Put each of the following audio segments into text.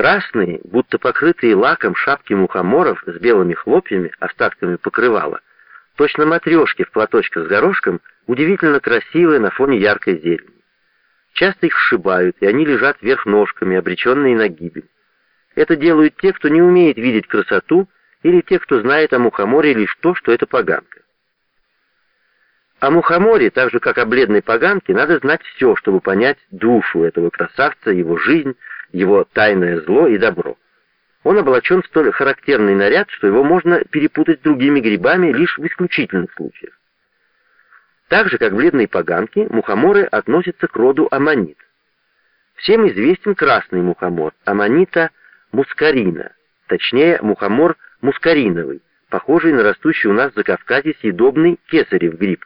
Красные, будто покрытые лаком шапки мухоморов с белыми хлопьями, остатками покрывала, точно матрешки в платочках с горошком, удивительно красивые на фоне яркой зелени. Часто их сшибают, и они лежат вверх ножками, обреченные на гибель. Это делают те, кто не умеет видеть красоту, или те, кто знает о мухоморе лишь то, что это поганка. О мухоморе, так же как о бледной поганке, надо знать все, чтобы понять душу этого красавца, его жизнь, его тайное зло и добро. Он облачен в столь характерный наряд, что его можно перепутать с другими грибами лишь в исключительных случаях. Так же, как бледные поганки, мухоморы относятся к роду аммонит. Всем известен красный мухомор, аммонита мускарина, точнее мухомор мускариновый, похожий на растущий у нас в Закавказье съедобный кесарев гриб.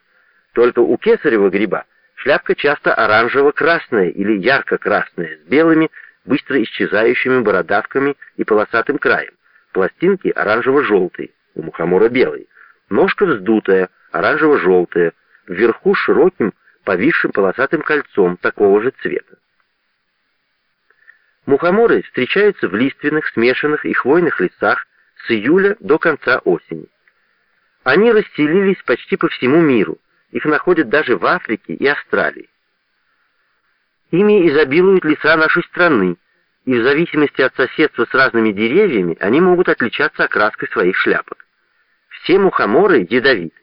Только у кесарева гриба шляпка часто оранжево-красная или ярко-красная, с белыми, быстро исчезающими бородавками и полосатым краем. Пластинки оранжево-желтые, у мухомора белые. Ножка вздутая, оранжево-желтая, вверху широким, повисшим полосатым кольцом такого же цвета. Мухоморы встречаются в лиственных, смешанных и хвойных лесах с июля до конца осени. Они расселились почти по всему миру, их находят даже в Африке и Австралии. Ими изобилуют леса нашей страны, и в зависимости от соседства с разными деревьями они могут отличаться окраской своих шляпок. Все мухоморы ядовиты.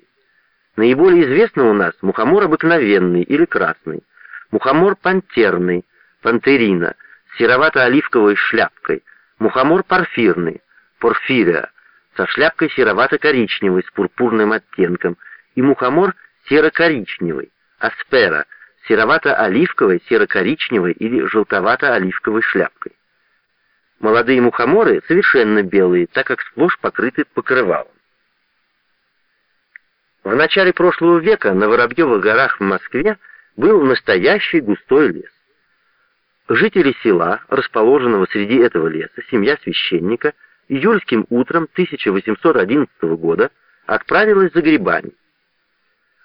Наиболее известный у нас мухомор обыкновенный или красный, мухомор пантерный, пантерина, с серовато-оливковой шляпкой, мухомор порфирный, порфирия, со шляпкой серовато-коричневой с пурпурным оттенком, и мухомор серо-коричневый, аспера, серовато-оливковой, серо-коричневой или желтовато-оливковой шляпкой. Молодые мухоморы совершенно белые, так как сплошь покрыты покрывалом. В начале прошлого века на Воробьевых горах в Москве был настоящий густой лес. Жители села, расположенного среди этого леса, семья священника, июльским утром 1811 года отправилась за грибами.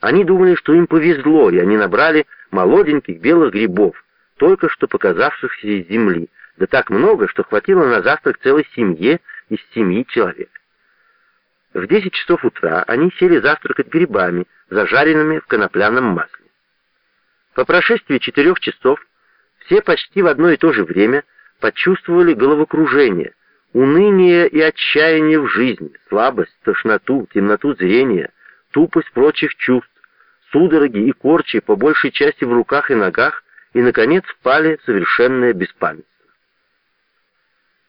Они думали, что им повезло, и они набрали молоденьких белых грибов, только что показавшихся из земли, да так много, что хватило на завтрак целой семье из семьи человек. В 10 часов утра они сели завтракать грибами, зажаренными в конопляном масле. По прошествии четырех часов все почти в одно и то же время почувствовали головокружение, уныние и отчаяние в жизни, слабость, тошноту, темноту зрения, тупость прочих чувств, судороги и корчи по большей части в руках и ногах, и, наконец, впали в совершенное беспамятство.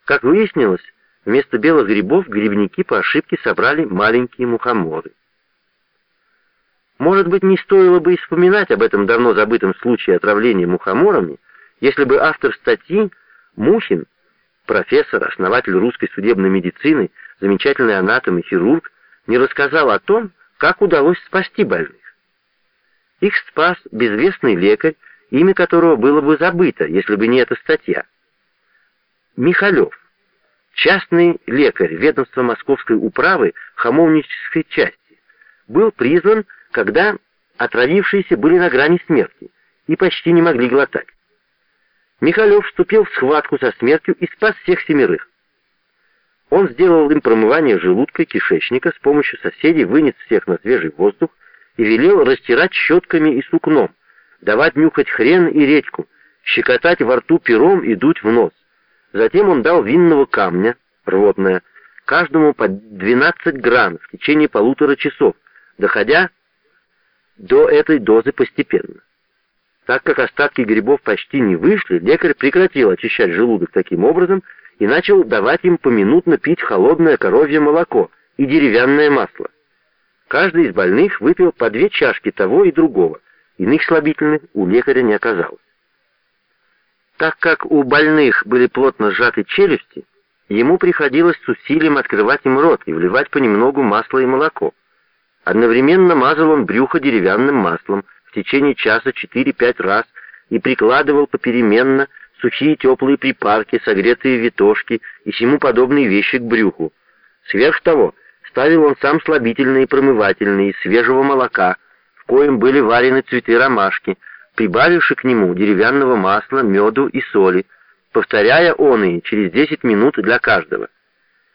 Как выяснилось, Вместо белых грибов грибники по ошибке собрали маленькие мухоморы. Может быть, не стоило бы и вспоминать об этом давно забытом случае отравления мухоморами, если бы автор статьи Мухин, профессор, основатель русской судебной медицины, замечательный анатом и хирург, не рассказал о том, как удалось спасти больных. Их спас безвестный лекарь, имя которого было бы забыто, если бы не эта статья. Михалев частный лекарь ведомства Московской управы хамовнической части, был призван, когда отравившиеся были на грани смерти и почти не могли глотать. Михалев вступил в схватку со смертью и спас всех семерых. Он сделал им промывание желудка и кишечника, с помощью соседей вынес всех на свежий воздух и велел растирать щетками и сукном, давать нюхать хрен и редьку, щекотать во рту пером и дуть в нос. Затем он дал винного камня, рвотное, каждому по 12 грамм в течение полутора часов, доходя до этой дозы постепенно. Так как остатки грибов почти не вышли, лекарь прекратил очищать желудок таким образом и начал давать им поминутно пить холодное коровье молоко и деревянное масло. Каждый из больных выпил по две чашки того и другого, иных слабительных у лекаря не оказалось. Так как у больных были плотно сжаты челюсти, ему приходилось с усилием открывать им рот и вливать понемногу масло и молоко. Одновременно мазал он брюхо деревянным маслом в течение часа 4-5 раз и прикладывал попеременно сухие теплые припарки, согретые витошки и всему подобные вещи к брюху. Сверх того, ставил он сам слабительные и промывательные из свежего молока, в коем были варены цветы ромашки, прибавивши к нему деревянного масла, меду и соли, повторяя он и через 10 минут для каждого.